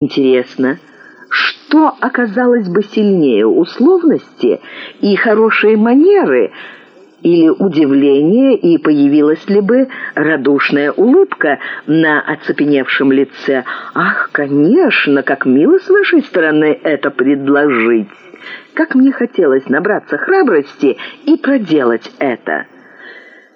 Интересно, что оказалось бы сильнее, условности и хорошие манеры, или удивление, и появилась ли бы радушная улыбка на оцепеневшем лице? «Ах, конечно, как мило с вашей стороны это предложить! Как мне хотелось набраться храбрости и проделать это!»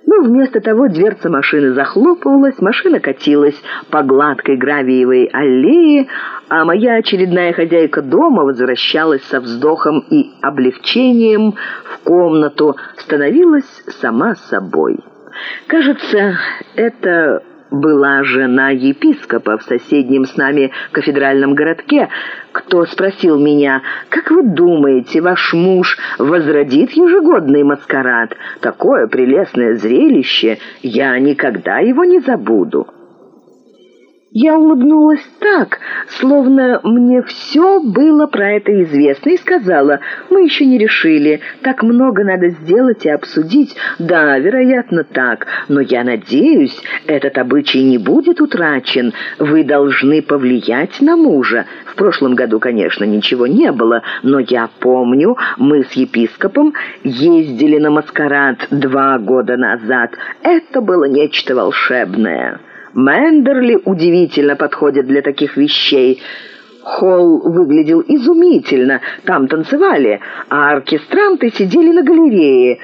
Но вместо того дверца машины захлопывалась, машина катилась по гладкой гравиевой аллее, а моя очередная хозяйка дома возвращалась со вздохом и облегчением в комнату, становилась сама собой. Кажется, это была жена епископа в соседнем с нами кафедральном городке, кто спросил меня, «Как вы думаете, ваш муж возродит ежегодный маскарад? Такое прелестное зрелище, я никогда его не забуду». Я улыбнулась так, словно мне все было про это известно, и сказала, «Мы еще не решили, так много надо сделать и обсудить. Да, вероятно, так, но я надеюсь, этот обычай не будет утрачен. Вы должны повлиять на мужа. В прошлом году, конечно, ничего не было, но я помню, мы с епископом ездили на маскарад два года назад. Это было нечто волшебное». Мендерли удивительно подходит для таких вещей. Холл выглядел изумительно, там танцевали, а оркестранты сидели на галерее.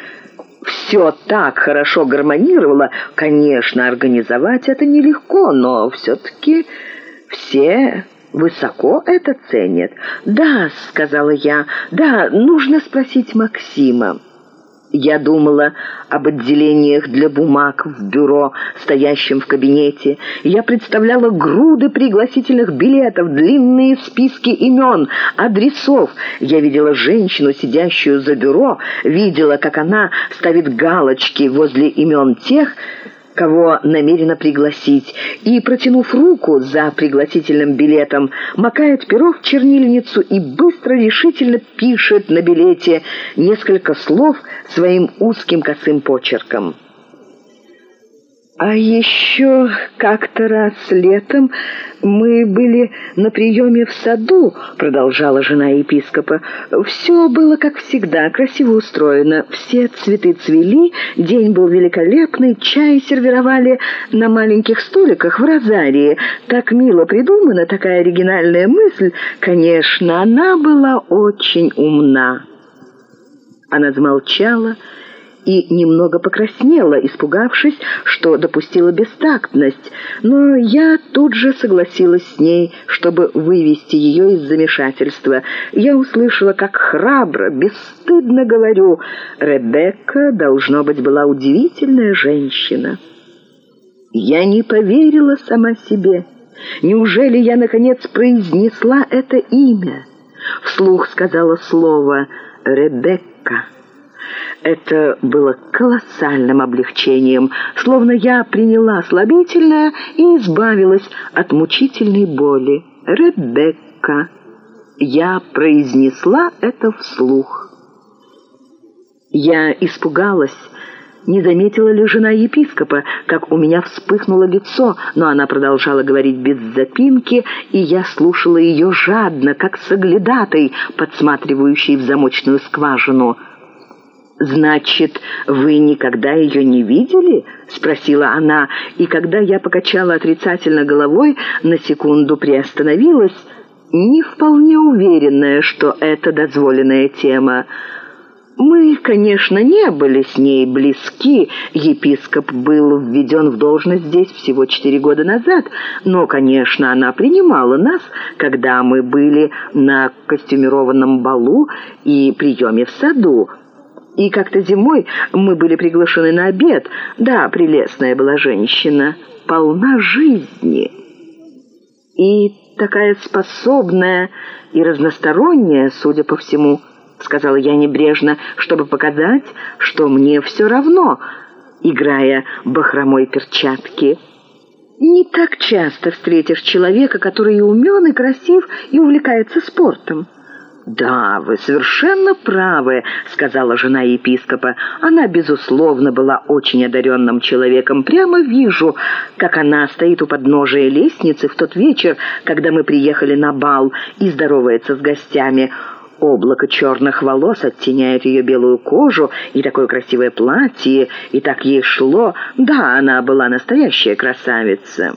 Все так хорошо гармонировало. Конечно, организовать это нелегко, но все-таки все высоко это ценят. «Да», — сказала я, — «да, нужно спросить Максима». Я думала об отделениях для бумаг в бюро, стоящем в кабинете. Я представляла груды пригласительных билетов, длинные списки имен, адресов. Я видела женщину, сидящую за бюро, видела, как она ставит галочки возле имен тех, кого намерена пригласить, и, протянув руку за пригласительным билетом, макает перо в чернильницу и быстро, решительно пишет на билете несколько слов своим узким косым почерком. А еще как-то раз летом мы были на приеме в саду, продолжала жена епископа. Все было как всегда, красиво устроено. Все цветы цвели, день был великолепный, чай сервировали на маленьких столиках в розарии. Так мило придумана такая оригинальная мысль. Конечно, она была очень умна. Она замолчала и немного покраснела, испугавшись, что допустила бестактность, но я тут же согласилась с ней, чтобы вывести ее из замешательства. Я услышала, как храбро, бесстыдно говорю, «Ребекка, должно быть, была удивительная женщина». Я не поверила сама себе. Неужели я, наконец, произнесла это имя? Вслух сказала слово «Ребекка». Это было колоссальным облегчением, словно я приняла слабительное и избавилась от мучительной боли. «Ребекка». Я произнесла это вслух. Я испугалась, не заметила ли жена епископа, как у меня вспыхнуло лицо, но она продолжала говорить без запинки, и я слушала ее жадно, как соглядатой, подсматривающий в замочную скважину — «Значит, вы никогда ее не видели?» — спросила она, и когда я покачала отрицательно головой, на секунду приостановилась, не вполне уверенная, что это дозволенная тема. Мы, конечно, не были с ней близки, епископ был введен в должность здесь всего четыре года назад, но, конечно, она принимала нас, когда мы были на костюмированном балу и приеме в саду, и как-то зимой мы были приглашены на обед. Да, прелестная была женщина, полна жизни. И такая способная и разносторонняя, судя по всему, сказала я небрежно, чтобы показать, что мне все равно, играя бахромой перчатки. Не так часто встретишь человека, который и умен, и красив, и увлекается спортом. «Да, вы совершенно правы», — сказала жена епископа. «Она, безусловно, была очень одаренным человеком. Прямо вижу, как она стоит у подножия лестницы в тот вечер, когда мы приехали на бал и здоровается с гостями». Облако черных волос оттеняет ее белую кожу, и такое красивое платье, и так ей шло. Да, она была настоящая красавица».